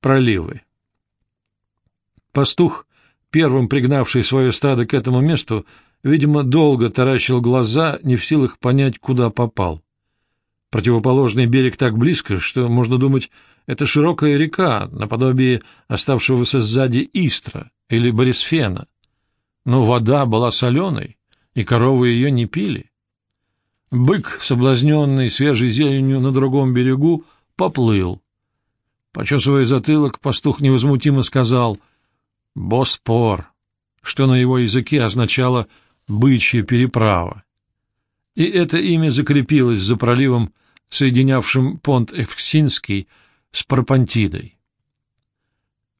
Проливы. Пастух, первым пригнавший свое стадо к этому месту, видимо, долго таращил глаза, не в силах понять, куда попал. Противоположный берег так близко, что, можно думать, это широкая река, наподобие оставшегося сзади Истра или Борисфена. Но вода была соленой, и коровы ее не пили. Бык, соблазненный свежей зеленью на другом берегу, поплыл. Почесывая затылок, пастух невозмутимо сказал «Боспор», что на его языке означало «бычья переправа». И это имя закрепилось за проливом, соединявшим понт Эвксинский с Пропантидой.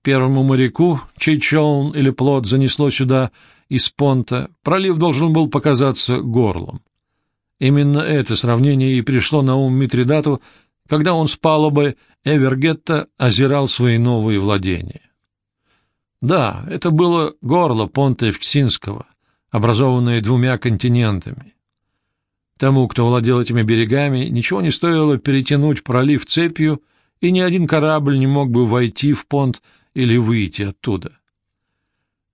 Первому моряку, чей челн или плот занесло сюда из понта, пролив должен был показаться горлом. Именно это сравнение и пришло на ум Митридату, когда он с палубы Эвергетта озирал свои новые владения. Да, это было горло понта Евксинского, образованное двумя континентами. Тому, кто владел этими берегами, ничего не стоило перетянуть пролив цепью, и ни один корабль не мог бы войти в понт или выйти оттуда.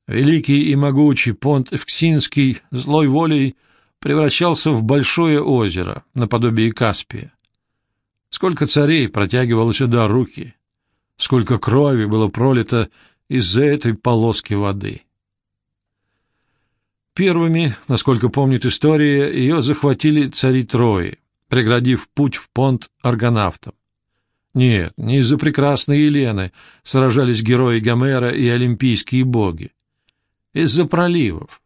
Великий и могучий понт Евксинский злой волей превращался в большое озеро, наподобие Каспия. Сколько царей протягивало сюда руки, сколько крови было пролито из-за этой полоски воды. Первыми, насколько помнит история, ее захватили цари Трои, преградив путь в понт аргонавтам. Нет, не из-за прекрасной Елены сражались герои Гомера и олимпийские боги. Из-за проливов.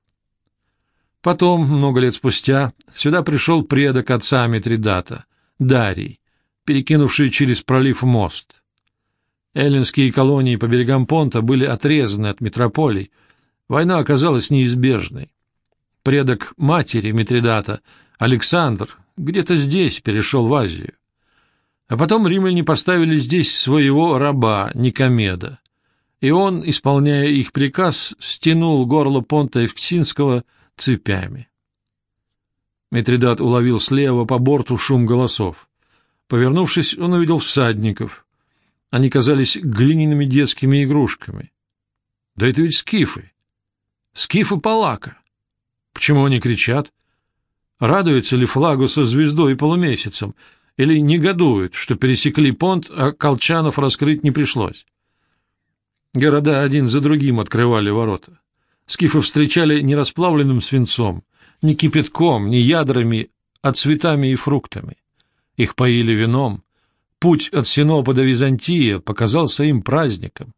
Потом, много лет спустя, сюда пришел предок отца Митридата, Дарий, перекинувший через пролив мост. Эллинские колонии по берегам Понта были отрезаны от метрополий, война оказалась неизбежной. Предок матери Митридата, Александр, где-то здесь перешел в Азию. А потом римляне поставили здесь своего раба Никомеда, и он, исполняя их приказ, стянул горло Понта Евксинского цепями. Митридат уловил слева по борту шум голосов. Повернувшись, он увидел всадников. Они казались глиняными детскими игрушками. Да это ведь скифы. Скифы Палака. Почему они кричат? Радуются ли флагу со звездой и полумесяцем, или негодуют, что пересекли понт, а колчанов раскрыть не пришлось? Города один за другим открывали ворота. Скифы встречали не расплавленным свинцом, не кипятком, не ядрами, а цветами и фруктами. Их поили вином. Путь от Синопа до Византии показался им праздником.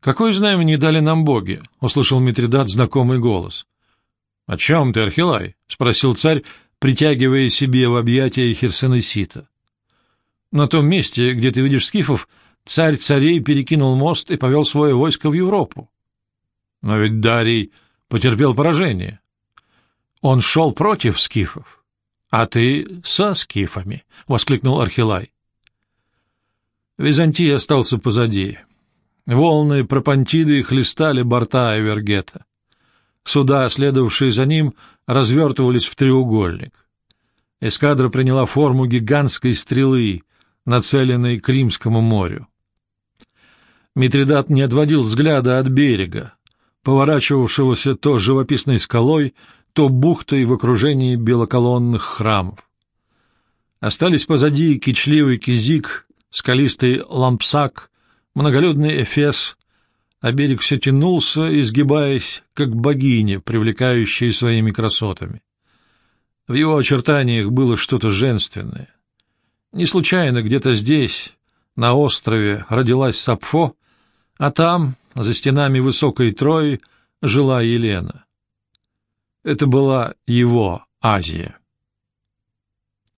«Какое знамение дали нам боги?» — услышал Митридат знакомый голос. «О чем ты, Архилай?» — спросил царь, притягивая себе в объятия Херсонесита. «На том месте, где ты видишь скифов, царь царей перекинул мост и повел свое войско в Европу. Но ведь Дарий потерпел поражение. Он шел против скифов, а ты со скифами, — воскликнул Архилай. Византий остался позади. Волны пропантиды хлестали борта Эвергета. Суда, следовавшие за ним, развертывались в треугольник. Эскадра приняла форму гигантской стрелы, нацеленной к Римскому морю. Митридат не отводил взгляда от берега, поворачивавшегося то живописной скалой, то бухтой в окружении белоколонных храмов. Остались позади кичливый кизик, скалистый лампсак, многолюдный эфес, а берег все тянулся, изгибаясь, как богиня, привлекающая своими красотами. В его очертаниях было что-то женственное. Не случайно где-то здесь, на острове, родилась Сапфо, а там, за стенами высокой Трои жила Елена. Это была его Азия.